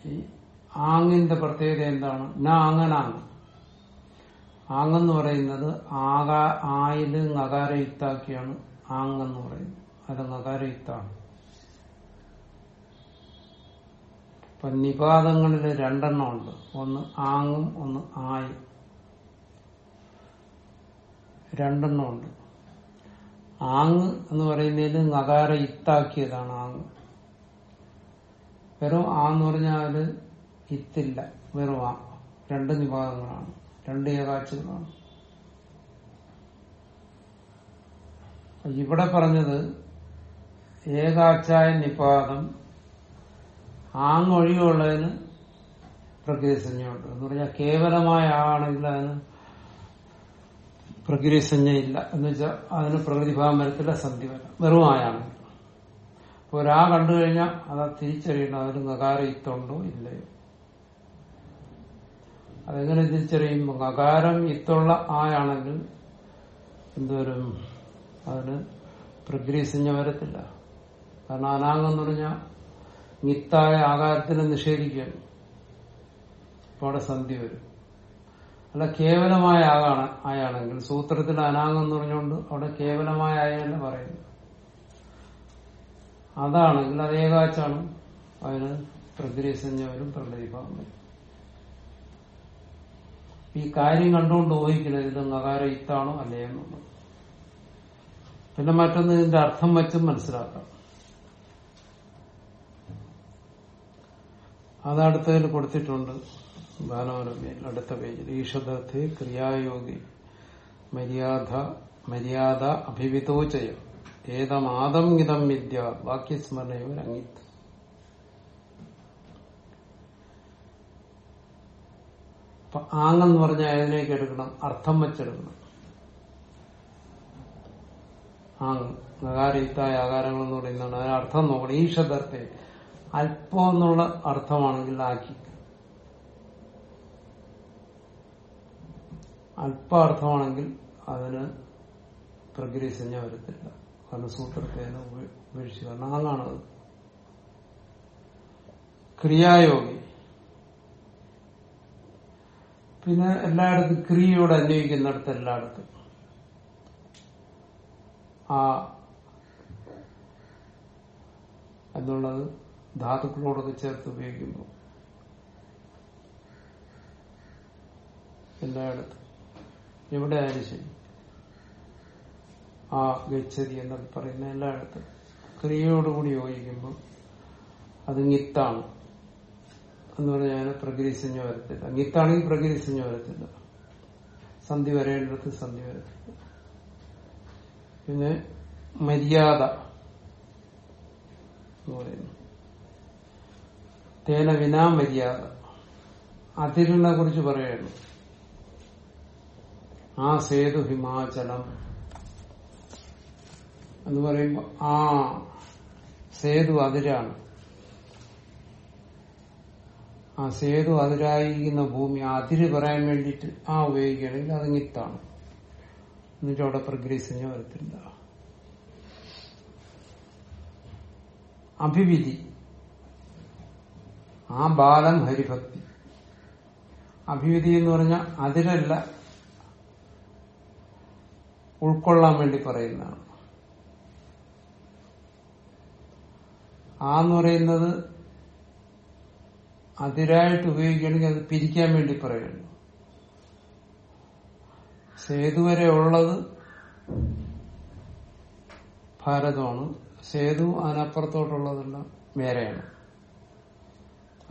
ഈ ആങ്ങിന്റെ പ്രത്യേകത എന്താണ്? ന ആങ്ങനാങ് ആങ്ങെന്ന് പറയുന്നത് ആകാ ആയിൽ നകാരയുക്താക്കിയാണ് ആങ്ങെന്ന് പറയുന്നത്. അത് നകാരയുക്താണ് ഇപ്പൊ നിപാതങ്ങളിൽ രണ്ടെണ്ണം ഉണ്ട്. ഒന്ന് ആങ്ങും ഒന്ന് ആയും. രണ്ടെണ്ണമുണ്ട് ആങ് എന്ന് പറയുന്നതിൽ നകാര ഇത്താക്കിയതാണ് ആങ് വെറും ആ എന്ന് പറഞ്ഞാൽ ഇത്തില്ല വെറും ആ. രണ്ട് നിപാതങ്ങളാണ്. രണ്ട് ഏകാച്ചുകളാണ് ഇവിടെ പറഞ്ഞത് ഏകാച്ചായ നിപാതം ആങ്ങൊഴിയുള്ളതിന് പ്രകൃതിസഞ്ജയുണ്ട് എന്ന് പറഞ്ഞാൽ കേവലമായ ആണെങ്കിൽ അതിന് പ്രകൃതിസഞ്ജയില്ല എന്ന് വെച്ചാൽ അതിന് പ്രകൃതിഭാവം വരത്തില്ല സന്ധി വരാം വെറും അപ്പൊ ഒരാ കണ്ടു കഴിഞ്ഞാൽ അത് തിരിച്ചറിയണം അതിന് നകാരയുക്തമുണ്ടോ? ഇല്ലയോ? അതെങ്ങനെ തിരിച്ചറിയുമ്പോൾ അകാരം ഇത്തുള്ള ആയാണെങ്കിൽ എന്തോരും അതിന് പ്രഗ്രീസിഞ്ഞ വരത്തില്ല. കാരണം അനാഗം എന്ന് പറഞ്ഞാൽ മിത്തായ ആകാരത്തിനെ നിഷേധിക്കുകയാണ്. അപ്പൊ അവിടെ സന്ധി വരും. അല്ല കേവലമായ ആകാണ് ആയാണെങ്കിൽ സൂത്രത്തിൽ അനാഗം എന്ന് പറഞ്ഞുകൊണ്ട് അവിടെ കേവലമായ ആയല്ല പറയുന്നു അതാണെങ്കിൽ അത് ഏകാച്ചാണ് അതിന് പ്രകൃതിസഞ്ജ വരും പ്രകൃതിഭാവം വരും. ഈ കാര്യം കണ്ടുകൊണ്ട് ഊഹിക്കണം ഇത് നകാര ഇത്താണോ അല്ലേ പിന്നെ മറ്റൊന്ന് ഇതിന്റെ അർത്ഥം വച്ചും മനസ്സിലാക്കാം. അതടുത്തതിൽ കൊടുത്തിട്ടുണ്ട് ബാലമരമേൽ അടുത്ത പേജിൽ. ഈഷദർത്ഥി ക്രിയായോഗി മര്യാദ മര്യാദ അഭിവിതോ ചെയ്യ ഏതമാദം ഇതം വിദ്യ. വാക്യസ്മരണയോ അങ്ങിത്ത് അപ്പൊ ആങ്ങെന്ന് പറഞ്ഞാൽ ഏതിലേക്ക് എടുക്കണം. അർത്ഥം വെച്ചെടുക്കണം. ആങ് നകാരയുക്തായ ആകാരങ്ങൾ എന്ന് പറയുന്നതാണ്. അതിന് അർത്ഥം നോക്കണം. ഈഷദർത്ഥേ അല്പം എന്നുള്ള അർത്ഥമാണെങ്കിൽ ആക്കി. അല്പാർത്ഥമാണെങ്കിൽ അതിന് പ്രകൃതിസഞ്ജ വരത്തില്ല. കാരണം സൂത്രത്തെ ഉപേക്ഷിച്ചു കാരണം ആങ്ങാണത്. ക്രിയായോഗി. പിന്നെ എല്ലായിടത്തും ക്രിയയോട് അന്വയിക്കുന്നിടത്ത് എല്ലായിടത്തും. ആ എന്നുള്ളത് ധാതുക്കളോടൊക്കെ ചേർത്ത് ഉപയോഗിക്കുന്നു എല്ലായിടത്തും. എവിടെ ആയാലും ശരി. ആ ഗച്ഛതി എന്നൊക്കെ പറയുന്ന എല്ലായിടത്തും. ക്രിയയോടുകൂടി യോജിക്കുമ്പോൾ അത്ങ്ങിത്താണ് എന്ന് പറഞ്ഞാൽ പ്രകൃതിസഞ്ജ പ്രകൃതി സഞ്ജ വരത്തില്ല സന്ധി വരേണ്ടിടത്ത് സന്ധി വരത്തില്ല. പിന്നെ മര്യാദ തേന വിനാ മര്യാദ. അതിരിനെ കുറിച്ച് പറയുന്നു ആ സേതു ഹിമാചലം എന്ന് പറയുമ്പോ ആ സേതു അതിരാണ്. ആ സേതു അതിരായിരിക്കുന്ന ഭൂമി അതിര് പറയാൻ വേണ്ടിയിട്ട് ആ ഉപയോഗിക്കുകയാണെങ്കിൽ അത് നിത്താണ് എന്നിട്ട് അവിടെ പ്രഗ്രഹിസഞ്ജ വരത്തില്ല. അഭിവിധി. ആ ബാലം ഹരിഭക്തി. അഭിവിധി എന്ന് പറഞ്ഞാൽ അതിരല്ല ഉൾക്കൊള്ളാൻ വേണ്ടി പറയുന്നതാണ്. ആന്ന് പറയുന്നത് അതിരായിട്ട് ഉപയോഗിക്കുകയാണെങ്കിൽ അത് പിരിക്കാൻ വേണ്ടി പറയുന്നു. സേതു വരെ ഉള്ളത് ഭാരതമാണ്. സേതു അതിനപ്പുറത്തോട്ടുള്ളതെല്ലാം വേറെയാണ്.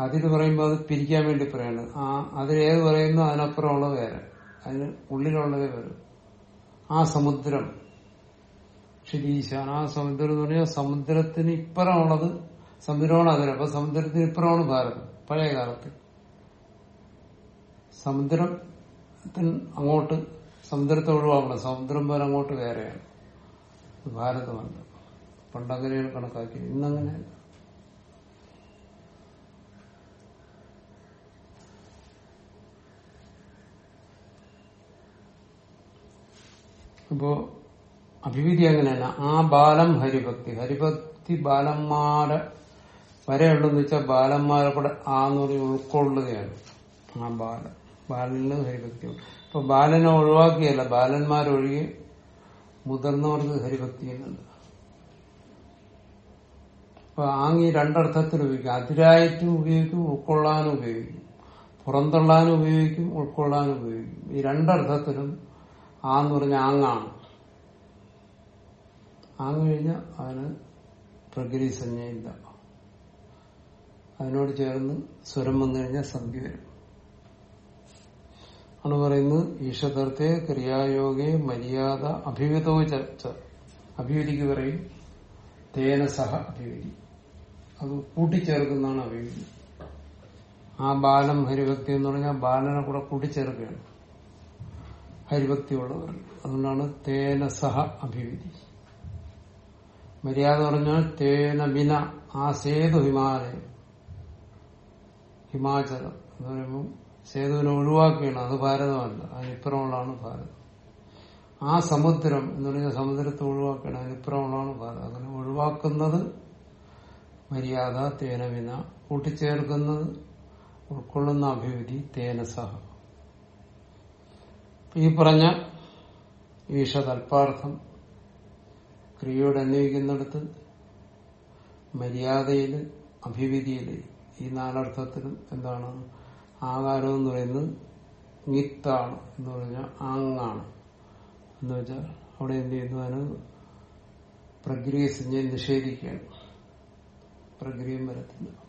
അതിൽ പറയുമ്പോൾ അത് പിരിക്കാൻ വേണ്ടി പറയാണ് ആ അതിലേത് പറയുന്നു അതിനപ്പുറമുള്ളത് വേറെ. അതിന് ഉള്ളിലുള്ളതേ വരും ആ സമുദ്രം ക്ഷരീശാണ് ആ സമുദ്രം എന്ന് പറഞ്ഞാൽ സമുദ്രത്തിന് ഇപ്പുറമുള്ളത് സമുദ്രമാണ് അതിന്. അപ്പൊ സമുദ്രത്തിന് ഇപ്പുറമാണ് ഭാരതം. പഴയ കാലത്ത് സമുദ്രത്തിന് അങ്ങോട്ട് സമുദ്രത്തെ ഒഴിവാക്കണം സമുദ്രം പോലെ അങ്ങോട്ട് വേറെയാണ്. ഭാരതമല്ല. പണ്ടങ്ങനെയാണ് കണക്കാക്കി ഇന്നങ്ങനെ അപ്പോ അഭിവിധി അങ്ങനെയല്ല. ആ ബാലം ഹരിഭക്തി. ഹരിഭക്തി ബാലന്മാരെ വരെയുള്ളതെന്ന് വെച്ചാൽ ബാലന്മാരെ കൂടെ ആ എന്ന് പറഞ്ഞ് ഉൾക്കൊള്ളുകയാണ്. ആ ബാലൻ ബാലനിൽ ഹരിഭക്തി. അപ്പൊ ബാലനെ ഒഴിവാക്കിയല്ല ബാലന്മാരൊഴികെ മുതിർന്നവർക്ക് ഹരിഭക്തി എന്നുണ്ട് അപ്പൊ ആങ്ങി രണ്ടർത്ഥത്തിൽ ഉപയോഗിക്കും. അതിരായിട്ടും ഉപയോഗിക്കും ഉൾക്കൊള്ളാനും ഉപയോഗിക്കും. പുറന്തള്ളാനും ഉപയോഗിക്കും ഉൾക്കൊള്ളാനും ഉപയോഗിക്കും. ഈ രണ്ടർത്ഥത്തിലും ആ എന്ന് പറഞ്ഞ ആങ്ങാണ്. ആങ് കഴിഞ്ഞാൽ അതിന് പ്രകൃതി സംജ്ഞയില്ല അതിനോട് ചേർന്ന് സ്വരം വന്നു കഴിഞ്ഞാൽ സന്ധി വരും. ആണ് പറയുന്നത് ഈശതർത്ഥെ ക്രിയായോഗെ മര്യാദ അഭിവിതോ ചർച്ച അഭിവിധിക്ക് പറയും തേന സഹ അഭിവിധി. അത് കൂട്ടിച്ചേർക്കുന്നതാണ് അഭിവിധി. ആ ബാലം ഹരിഭക്തി എന്ന് പറഞ്ഞാൽ ബാലനെ കൂടെ കൂട്ടിച്ചേർക്കുകയാണ്. ഹരിഭക്തിയുള്ളവർ അതുകൊണ്ടാണ് തേന സഹ അഭിവിധി. മര്യാദ പറഞ്ഞാൽ തേന വിന ആ സേതു ഹിമാലയം. ഹിമാചലം. എന്ന് പറയുമ്പോൾ സേതുവിനെ ഒഴിവാക്കുകയാണ് അത് ഭാരതമല്ല. അതിനിപ്പുറമുള്ളതാണ് ഭാരതം. ആ സമുദ്രം എന്ന് പറഞ്ഞാൽ സമുദ്രത്തെ ഒഴിവാക്കുകയാണ്. അതിനിപ്പുറമുള്ളതാണ് ഭാരതം. അങ്ങനെ ഒഴിവാക്കുന്നത് മര്യാദ തേനവിന കൂട്ടിച്ചേർക്കുന്നത് ഉൾക്കൊള്ളുന്ന അഭിവൃദ്ധി തേനസഹ ഈ പറഞ്ഞ ഈശ തൽപ്പാർത്ഥം ക്രിയയോട് അന്വയിക്കുന്നിടത്ത് മര്യാദയിൽ അഭിവിധിയിൽ ഈ നാലർത്ഥത്തിലും എന്താണ്? ആകാരം എന്ന് പറയുന്നത് നിത്താണ് എന്ന് പറഞ്ഞാൽ ആങ്ങാണ് എന്ന് വെച്ചാൽ അവിടെ എന്ത് ചെയ്യുന്നു? അതിന് പ്രക്രിയ സഞ്ജയം നിഷേധിക്കുകയാണ്. പ്രക്രിയ വരത്തില്ല.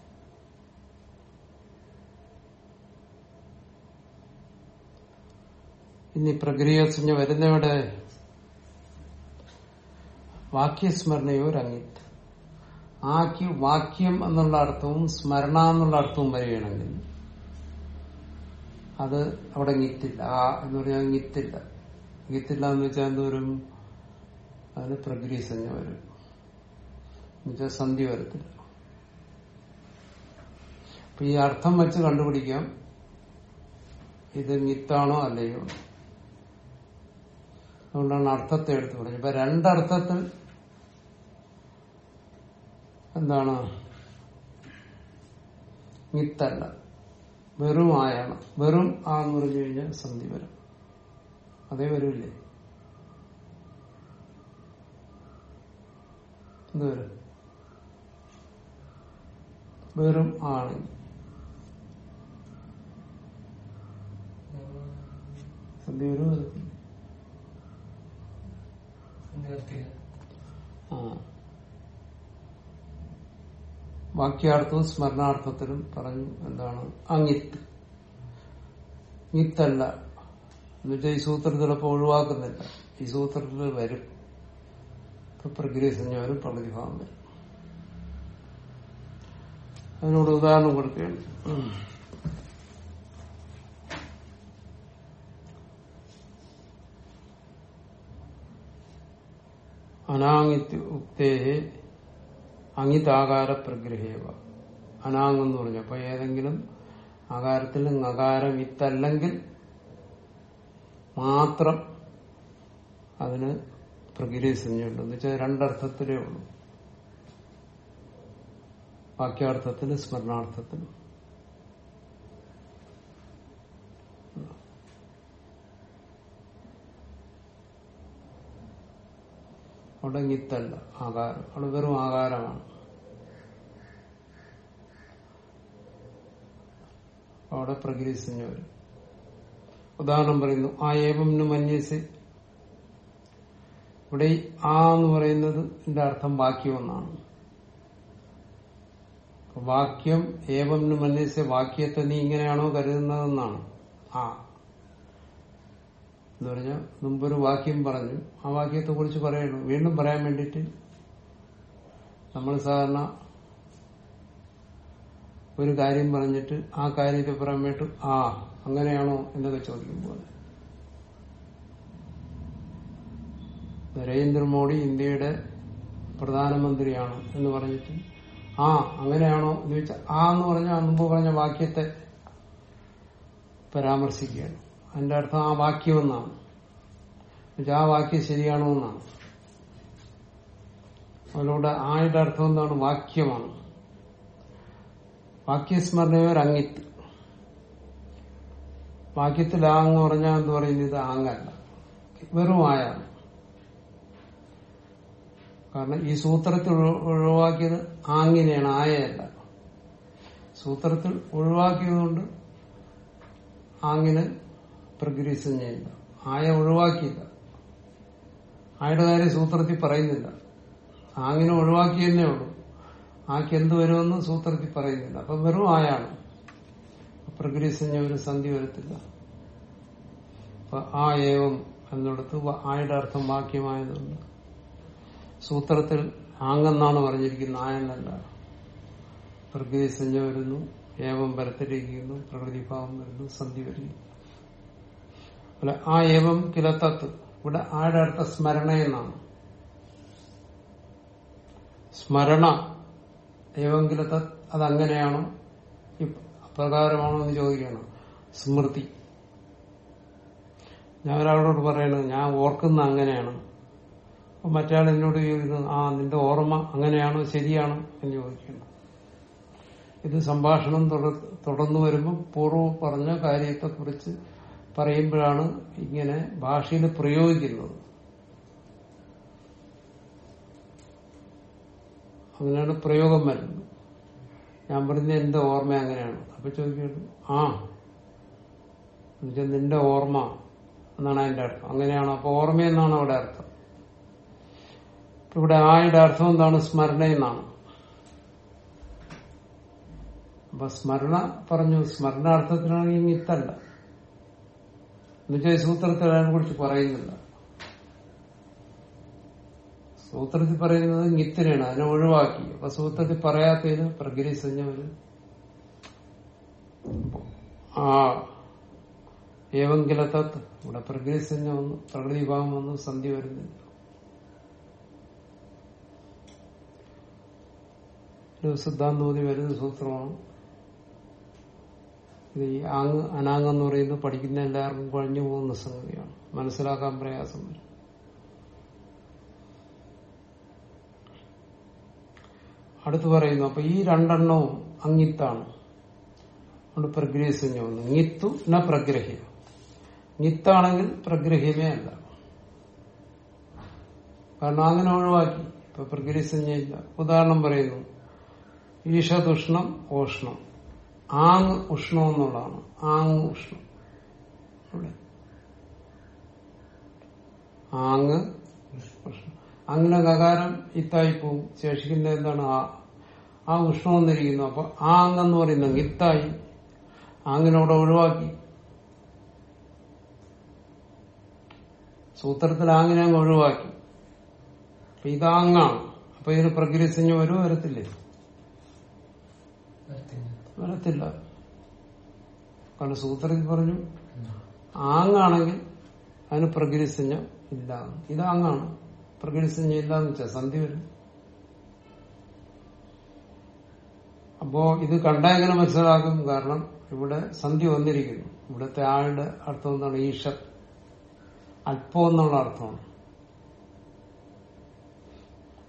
ഇനി പ്രക്രിയ സഞ്ജ വരുന്നവിടെ വാക്യസ്മരണയോ രംഗിത്ത് ആക്കി വാക്യം എന്നുള്ള അർത്ഥവും സ്മരണ എന്നുള്ള അർത്ഥവും വരികയാണെങ്കിൽ അത് അവിടെ ഗിത്തില്ല ആ എന്ന് പറഞ്ഞാൽ ഗിത്തില്ല ഗിത്തില്ല എന്ന് വെച്ചാൽ എന്തോരും അതിന് പ്രകൃതി സഞ്ജ വരും എന്നുവെച്ചാൽ സന്ധി വരത്തില്ല. അപ്പൊ ഈ അർത്ഥം വെച്ച് കണ്ടുപിടിക്കാം. ഇത് ഞിത്താണോ അല്ലയോ? അതുകൊണ്ടാണ് അർത്ഥത്തെ എടുത്തു പറഞ്ഞത്. ഇപ്പൊ രണ്ടർത്ഥത്തിൽ എന്താണ്? മിത്തല്ല വെറും ആയാണ്. വെറും ആ എന്ന് പറഞ്ഞു കഴിഞ്ഞാൽ സന്ധി വരും. അതേ വരൂല്ലേ എന്ത് വരും? വെറും ആണ്. സന്ധി വരും വരത്തില്ല നിർത്തിയത് ആ വാക്യാർത്ഥവും സ്മരണാർത്ഥത്തിലും പറഞ്ഞു എന്താണ്? അങ്ങിത്ത്. ഇത്തല്ല എന്നുവെച്ചാൽ ഈ സൂത്രത്തിലപ്പോ ഒഴിവാക്കുന്നില്ല. ഈ സൂത്രത്തിൽ വരും. പ്രക്രിയ സംജ്ഞാനം പകുതിഭാഗം വരും. അതിനോട് ഉദാഹരണം കൊടുക്കുകയാണ്. അനാമിത്യുക്തേ അങ്ങിതാകാര പ്രഗ്രഹേവ അനാങ് എന്ന് പറഞ്ഞു. അപ്പൊ ഏതെങ്കിലും ആകാരത്തിൽ അകാരം ഇത്തല്ലെങ്കിൽ മാത്രം അതിന് സംജ്ഞയുണ്ട് എന്ന് വെച്ചാൽ രണ്ടർത്ഥത്തിലേ ഉള്ളൂ. വാക്യാർത്ഥത്തിന് സ്മരണാർത്ഥത്തിന് അവിടെ ഇത്തല്ല ആകാരം. അവിടെ വെറും ആകാരമാണ്. അവിടെ പ്രകീർത്തിഞ്ഞു വരും. ഉദാഹരണം പറയുന്നു ആ ഏവം മന്യസ്. ഇവിടെ ആ എന്ന് പറയുന്നത് എന്റെ അർത്ഥം വാക്യം എന്നാണ് വാക്യം ഏവം മന്യസ് വാക്യത്തെ നീ ഇങ്ങനെയാണോ കരുതുന്നതെന്നാണ്. ആ. എന്ന് പറഞ്ഞാൽ മുമ്പൊരു വാക്യം പറഞ്ഞു. ആ വാക്യത്തെ കുറിച്ച് പറയുള്ളൂ വീണ്ടും പറയാൻ വേണ്ടിയിട്ട്. നമ്മൾ സാധാരണ ഒരു കാര്യം പറഞ്ഞിട്ട് ആ കാര്യത്തെ വേണ്ടി ആ അങ്ങനെയാണോ എന്നൊക്കെ ചോദിക്കുമ്പോൾ. നരേന്ദ്രമോദി ഇന്ത്യയുടെ പ്രധാനമന്ത്രിയാണ് എന്ന് പറഞ്ഞിട്ട് ആ അങ്ങനെയാണോ എന്ന് ചോദിച്ചാൽ ആ എന്ന് പറഞ്ഞ മുമ്പ് പറഞ്ഞ വാക്യത്തെ പരാമർശിക്കുകയാണ്. അതിന്റെ അർത്ഥം ആ വാക്യം എന്നാണ് ആ വാക്യം ശരിയാണോ എന്നാണ്. അതിലൂടെ ആയുടെ അർത്ഥം എന്താണ്? വാക്യമാണ്. വാക്യസ്മരണയോ അങ്ങിത്ത് വാക്യത്തിൽ ആങ് എന്ന് പറഞ്ഞാൽ എന്ത് പറയുന്നത് ഇത് ആങ്ങല്ല. വെറും ആയാണ് കാരണം ഈ സൂത്രത്തിൽ ഒഴി- ഒഴിവാക്കിയത് ആങ്ങിനെയാണ് ആയയല്ല. സൂത്രത്തിൽ ഒഴിവാക്കിയതുകൊണ്ട് ആങ്ങിന് പ്രകൃതിസഞ്ജയില്ല. ആയ ഒഴിവാക്കിയില്ല. ആയുടെ കാര്യം സൂത്രത്തിൽ പറയുന്നില്ല. ആങ്ങിനെ ഒഴിവാക്കിയെന്നേ ഉള്ളൂ. ആക്ക് എന്ത് വരുമെന്ന് സൂത്രത്തിൽ പറയുന്നില്ല. അപ്പൊ വെറും ആയാണ്. പ്രകൃതിസഞ്ജ ഒരു സന്ധി വരത്തില്ല. അപ്പൊ ആ ഏവം എന്നിടത്ത് ആയുടെ അർത്ഥം വാക്യമായതുകൊണ്ട്. സൂത്രത്തിൽ ആങ്ങെന്നാണ് പറഞ്ഞിരിക്കുന്നത് ആയെന്നല്ല പ്രകൃതിസഞ്ജ വരുന്നു ഏവം വരത്തിരിക്കുന്നു പ്രകൃതിഭാവം വരുന്നു സന്ധി വരുന്നു അല്ല ആ ഏവം കിലത്തത്ത് ഇവിടെ ആയുടെ അർത്ഥം സ്മരണ എന്നാണ് സ്മരണ ഏവം കിലത്തത്ത് അതങ്ങനെയാണോ? അപ്രകാരമാണോ എന്ന് ചോദിക്കണം. സ്മൃതി. ഞാൻ ഒരാളോട് പറയണത് ഞാൻ ഓർക്കുന്ന അങ്ങനെയാണ്. അപ്പൊ മറ്റയാൾ എന്നോട് ചോദിക്കുന്നത് ആ നിന്റെ ഓർമ്മ അങ്ങനെയാണോ? ശരിയാണോ? എന്ന് ചോദിക്കണം ഇത് സംഭാഷണം തുടർന്നു വരുമ്പോൾ പൂർവ പറഞ്ഞ കാര്യത്തെക്കുറിച്ച് പറയുമ്പോഴാണ് ഇങ്ങനെ ഭാഷയിൽ പ്രയോഗിക്കുന്നത്. അങ്ങനെയാണ് പ്രയോഗം വരുന്നത്. ഞാൻ പറഞ്ഞ എന്റെ ഓർമ്മ അങ്ങനെയാണ്. അപ്പൊ ചോദിക്കുന്നു ആ എന്നുവെച്ചാൽ നിന്റെ ഓർമ്മ എന്നാണ് അതിന്റെ അർത്ഥം. അങ്ങനെയാണ്? അപ്പൊ ഓർമ്മ എന്നാണ് അവിടെ അർത്ഥം. ഇവിടെ ആയുടെ അർത്ഥം എന്താണ്? സ്മരണ എന്നാണ്. അപ്പൊ സ്മരണ പറഞ്ഞു സ്മരണാർത്ഥത്തിലാണെങ്കിൽ മിത്തല്ല എന്നുവെച്ചാൽ സൂത്രത്തിൽ അതിനെ കുറിച്ച് പറയുന്നില്ല. സൂത്രത്തിൽ പറയുന്നത് നിത്തിനാണ് അതിനെ ഒഴിവാക്കി. അപ്പൊ സൂത്രത്തിൽ പറയാത്തതിന് പ്രകൃതിസഞ്ജ ഒരു ആ ഏവെങ്കില തത്ത് ഇവിടെ പ്രകൃതിസഞ്ജ വന്നു പ്രകൃതി ഭാവം വന്നു സന്ധി വരുന്നില്ല. സിദ്ധാന്തോതി വരുന്ന സൂത്രമാണ്. ഇത് ഈ ആങ് അനാങ് എന്ന് പറയുന്നത് പഠിക്കുന്ന എല്ലാവർക്കും കഴിഞ്ഞു പോകുന്ന സംഗതിയാണ്. മനസ്സിലാക്കാൻ പ്രയാസം വരും. അടുത്ത് പറയുന്നു അപ്പൊ ഈ രണ്ടെണ്ണവും അങ്ങിത്താണ്. അതുകൊണ്ട് പ്രഗ്രഹിച്ചു ഞിത്തു ന പ്രഗ്രഹ്യങ്ങിത്താണെങ്കിൽ പ്രഗ്രഹ്യമേ അല്ല. കാരണം അങ്ങനെ ഒഴിവാക്കി. ഇപ്പൊ പ്രഗ്രഹസഞ്ജയില്ല ഉദാഹരണം പറയുന്നു ഈഷതുഷ്ണം ഓഷ്ണം ആങ് ഉഷ്ണം എന്നുള്ളതാണ്. ആങ് ഉഷ്ണം. ആങ് ഉഷ്ണം. അങ്ങനെ കകാരം ഇത്തായി പോവും. ശേഷിക്കുന്ന എന്താണ്? ആ ആ ഉഷ്ണം വന്നിരിക്കുന്നു. അപ്പൊ ആ അങ്ങെന്ന് പറയുന്ന ഇത്തായി. ആങ്ങിനോടെ ഒഴിവാക്കി. സൂത്രത്തിൽ ആങ്ങിനെ അങ്ങ് ഒഴിവാക്കി. അപ്പൊ ഇതാങ്ങാണ് അപ്പൊ ഇതിന് പ്രകൃതിസഞ്ജ വരുമോ വരത്തില്ല. വരത്തില്ല. കാരണം സൂത്രത്തിൽ പറഞ്ഞു ആങ്ങാണെങ്കിൽ അതിന് പ്രകൃതിസഞ്ജ ഇല്ല. ഇതാങ്ങാണ് പ്രകൃതിസഞ്ജ ചെയ്യില്ലാന്ന് വെച്ചാൽ സന്ധി വരും. അപ്പോ ഇത് കണ്ടാ എങ്ങനെ മനസ്സിലാക്കും കാരണം ഇവിടെ സന്ധി വന്നിരിക്കുന്നു. ഇവിടുത്തെ ആളുടെ അർത്ഥം എന്താണ്? ഈഷ അല്പം എന്നുള്ള അർത്ഥമാണ്.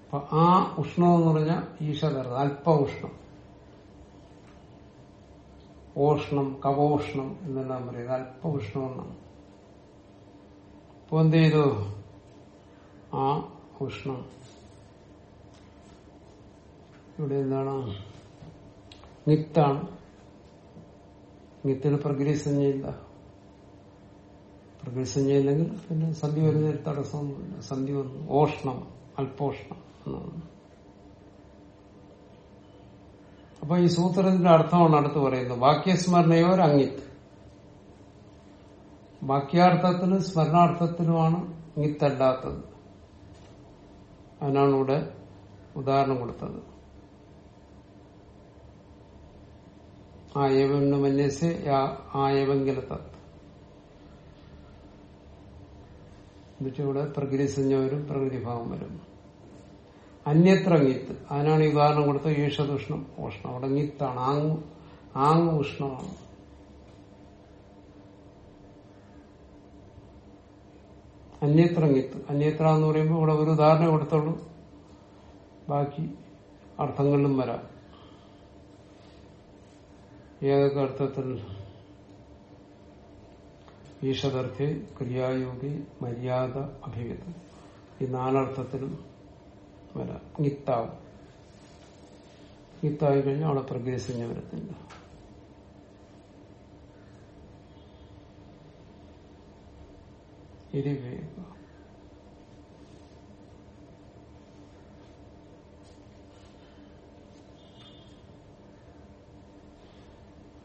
അപ്പൊ ആ ഉഷ്ണം എന്ന് പറഞ്ഞാൽ ഈഷതർന്ന് അല്പ ഉഷ്ണം. ഓഷ്ണം കവോഷ്ണം എന്നെല്ലാം പറയുന്നത് അല്പ ഉഷ്ണം എന്നാണ്. അപ്പൊ എന്ത് ചെയ്തു? ആ ഉഷ്ണം. ഇവിടെ എന്താണ്? നിത്താണ്. നിത്യന് പ്രകൃതിസഞ്ജയില്ല പ്രകൃതിസഞ്ജയില്ലെങ്കിൽ പിന്നെ സന്ധി വരുന്നതിൽ തടസ്സമൊന്നുമില്ല. സന്ധി വന്നു. ഓഷ്ണം അല്പോഷ്ണം എന്നാണ്. അപ്പൊ ഈ സൂത്രത്തിന്റെ അർത്ഥമാണ് അടുത്ത് പറയുന്നത്. വാക്യസ്മരണയോ അങ്ങിത്ത് വാക്യാർത്ഥത്തിനും സ്മരണാർത്ഥത്തിനുമാണ് ഇങ്ങിത്തല്ലാത്തത് അതിനാണ് ഇവിടെ ഉദാഹരണം കൊടുത്തത്. ആയവന് മന്യസ് ആയവെങ്കില തത്ത് എന്നിട്ട് ഇവിടെ പ്രകൃതി സഞ്ജ വരും പ്രകൃതിഭാവം വരും. അന്യത്ര അങ്ങിത്ത് അതിനാണ് ഈ ഉദാഹരണം കൊടുത്തത് ഈഷദുഷ്ണം ഉഷ്ണം. അവിടെ അങ്ങിത്താണ് ആങ് ആങ് ഉഷ്ണമാണ്. അന്യത്ര മിത്ത് അന്യത്ര എന്ന് പറയുമ്പോൾ ഇവിടെ ഒരു ഉദാഹരണം കൊടുത്തുള്ളൂ. ബാക്കി അർത്ഥങ്ങളിലും വരാം. ഏതൊക്കെ അർത്ഥത്തിൽ? ഈഷദർത്ഥി ക്രിയായോഗി മര്യാദ അഭിവിധം ഈ നാലർത്ഥത്തിലും വരാം. ഗിത്താവും. ഗിത്തായി കഴിഞ്ഞാൽ അവിടെ പ്രകൃതിസഞ്ജ വരത്തില്ല. ഇത് ഉപയോഗിക്കുക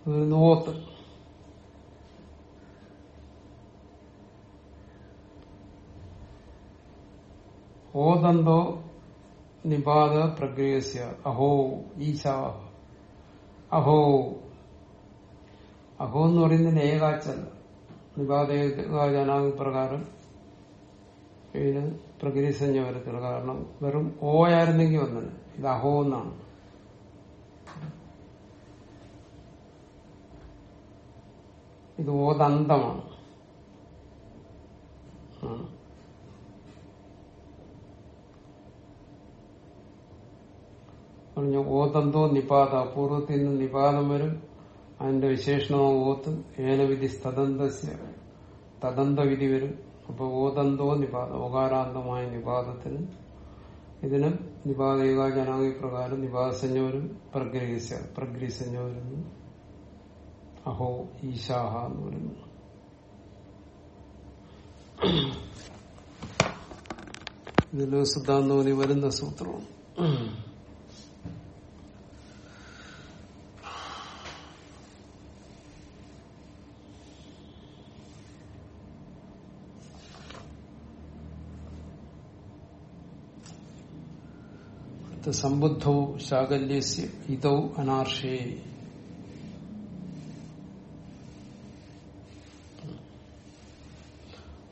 ഒരു നോത്ത്. ഓതന്തോ നിപാത പ്രക്രിയസ്യ അഹോ ഈശ. അഹോ. അഹോ എന്ന് പറയുന്നതിന് ഏകാച്ചല്ല നിപാതേകാജനാമി പ്രകാരം ഇതിന് പ്രകൃതിസഞ്ജ വരത്തില്ല കാരണം വെറും ഓ ആയിരുന്നെങ്കിൽ വന്നത്. ഇത് അഹോ എന്നാണ്. ഇത് ഓതന്തമാണ്. പറഞ്ഞു ഓതന്തോ നിപാത. പൂർവത്തിൽ നിന്ന് നിപാതം വരും. അതിന്റെ വിശേഷണമോ ഏനവിധി തദന്തസ്യ തദന്തവിധി വരും. അപ്പൊ ഓതന്തോ നിപാത ഓകാരാന്തമായ നിപാതത്തിന് ഇതിന് നിപാത ജനാംഗി പ്രകാരം നിപാതസഞ്ജ വരും പ്രഗ്രഹിച്ച പ്രഗ്രഹിസഞ്ജ വരുന്നു അഹോ ഈശാഹ എന്ന് പറയുന്നു. ഇതിലൊരു സിദ്ധാന്തോനി വരുന്ന സൂത്രമാണ്. സമ്പുദ്ധൗ ശാകല്യസ്യ ഇതൗ അനാർഷേ.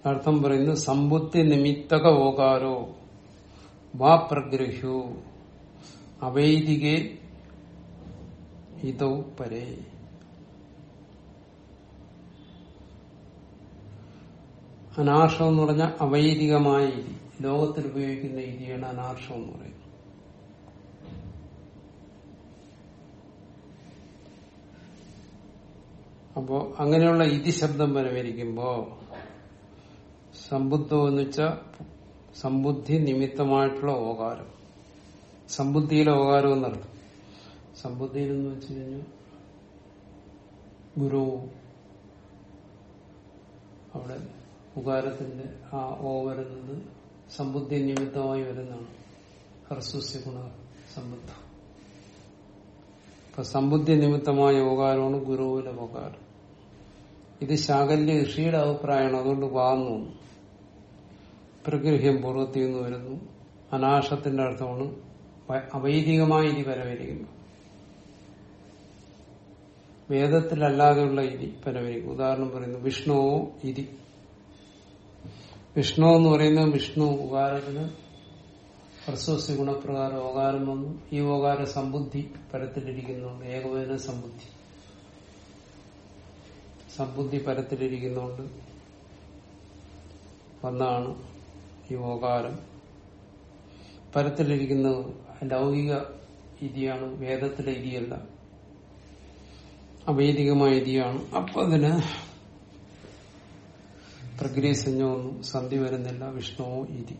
അർത്ഥം പറയുന്നത് സമ്പുദ്ധി നിമിത്തക ഓകാരോ വാ പ്രഗ്രഹ്യോ അവൈദികേ ഇതൗ പരേ. അനാർഷം എന്ന് പറഞ്ഞാൽ അവൈദികമായ ഇരി ലോകത്തിൽ ഉപയോഗിക്കുന്ന ഇരിയാണ് അനാർഷം എന്ന് പറയുന്നത്. അപ്പോ അങ്ങനെയുള്ള ഇതി ശബ്ദം വരവേരിക്കുമ്പോ സമ്പുദ്ധോ എന്ന് വെച്ചാൽ സമ്പുദ്ധി നിമിത്തമായിട്ടുള്ള ഓകാരം. സമ്പുദ്ധിയിലെ ഓകാരം എന്നർത്ഥം. സമ്പുദ്ധിയിൽ എന്ന് വെച്ച് കഴിഞ്ഞാൽ ഗുരു അവിടെ ഉകാരത്തിന്റെ ആ ഓ വരുന്നത് സമ്പുദ്ധി നിമിത്തമായി വരുന്നതാണ്. ഹർസുസ്യ ഗുണ സമ്പുദ്ധ. അപ്പൊ സമ്പുദ്ധി നിമിത്തമായ ഓകാരമാണ് ഗുരുവിലെ ഓകാരം. ഇത് ശാകല്യ ഋഷിയുടെ അഭിപ്രായമാണ്. അതുകൊണ്ട് വാങ്ങുന്നു പ്രഗൃഹ്യം പൂർവത്തിൽ നിന്ന് വരുന്നു. അനാശത്തിന്റെ അർത്ഥമാണ് അവൈദികമായ ഇതി പരവരിക്കുന്നു വേദത്തിലല്ലാതെയുള്ള ഇതി പരവരിക്കും ഉദാഹരണം പറയുന്നു വിഷ്ണുവോ ഇതി. വിഷ്ണു എന്ന് പറയുന്ന വിഷ്ണു ഉകാരത്തിന് പ്രസ്വസ്യ ഗുണപ്രകാരം ഓകാരം വന്നു. ഈ ഓകാര സമ്പുദ്ധി പരത്തിലിരിക്കുന്നുണ്ട്. ഏകവേദന സമ്പുദ്ധി സമ്പുദ്ധി പരത്തിലിരിക്കുന്നുണ്ട് ഒന്നാണ് ഈ ഓകാരം. പരത്തിലിരിക്കുന്നത് ലൗകിക ഇതിയാണ് വേദത്തിലെ ഇതിയല്ല. അവൈദികമായ ഇതിയാണ്. അപ്പൊ അതിന് പ്രഗ്രീസഞ്ജമൊന്നും സന്ധി വരുന്നില്ല. വിഷ്ണുവോ ഇതി.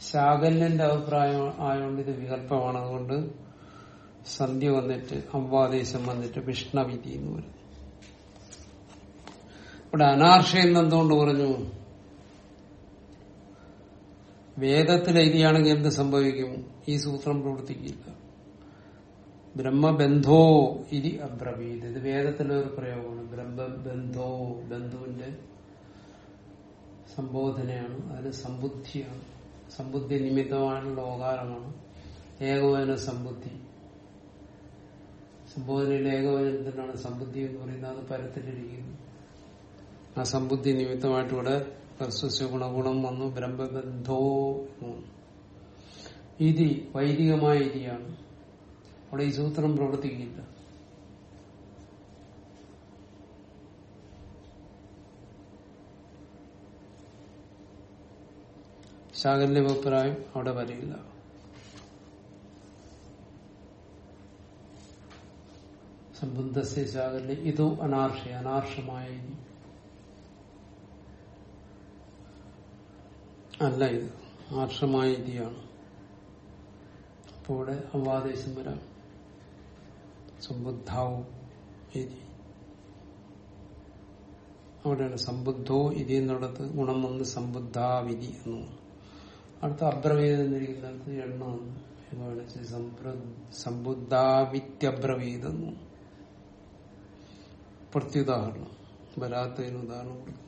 ശാകല്യന്റെ അഭിപ്രായം ആയതുകൊണ്ട് ഇത് വികല്പമാണ് അതുകൊണ്ട് സന്ധ്യ വന്നിട്ട് അമ്പാദേശം വന്നിട്ട് വിഷ്ണവിധി എന്ന് വരും ഇവിടെ അനാർഷ എന്ന് എന്തുകൊണ്ട് പറഞ്ഞു? വേദത്തിൽ എഴുതിയാണെങ്കിൽ എന്ത് സംഭവിക്കും? ഈ സൂത്രം പ്രവർത്തിക്കില്ല. ബ്രഹ്മബന്ധോ ഇരി അബ്രവീത്. ഇത് വേദത്തിലെ ഒരു പ്രയോഗമാണ്. ബ്രഹ്മബന്ധോ ബന്ധുവിന്റെ സംബോധനയാണ്. അതിന് സമ്പുദ്ധിയാണ്. സമ്പുദ്ധി നിമിത്തമായുള്ള ഓകാരമാണ് ഏകവചന സമ്പുദ്ധി. സംബോധനയിൽ ഏകവചനത്തിനാണ് സമ്പുദ്ധി എന്ന് പറയുന്നത്. അത് പരത്തിലിരിക്കുന്നു. ആ സമ്പുദ്ധി നിമിത്തമായിട്ട് ഇവിടെ ഗുണഗുണം വന്നു. ബ്രഹ്മബന്ധോ ഇതി വൈദികമായ ഇതിയാണ്. അവിടെ ഈ സൂത്രം പ്രവർത്തിക്കില്ല ശാകല്യ അഭിപ്രായം അവിടെ വരില്ല. സംബന്ധസ്യ ശാകല്യ. ഇതോ അനാർഷ അനാർഷമായ ഇതി. അല്ല ഇത് ആർഷമായ ഇതിയാണ്. അപ്പോൾ ഇവിടെ അവാദേശം വരാം സമ്പുദ്ധാവും ഇതി. അവിടെയാണ് സമ്പുദ്ധോ ഇതി എന്നിടത്ത് ഗുണം വന്ന് സമ്പുദ്ധാവിധി എന്ന്. അടുത്ത അബ്രവീത് എന്നിരിക്കുന്നത് എണ്ണ സമ്പുദ്ധാവിത്യബ്രവീത് എന്ന്. പ്രത്യുദാഹരണം വരാത്തതിന് ഉദാഹരണം കൊടുക്കും.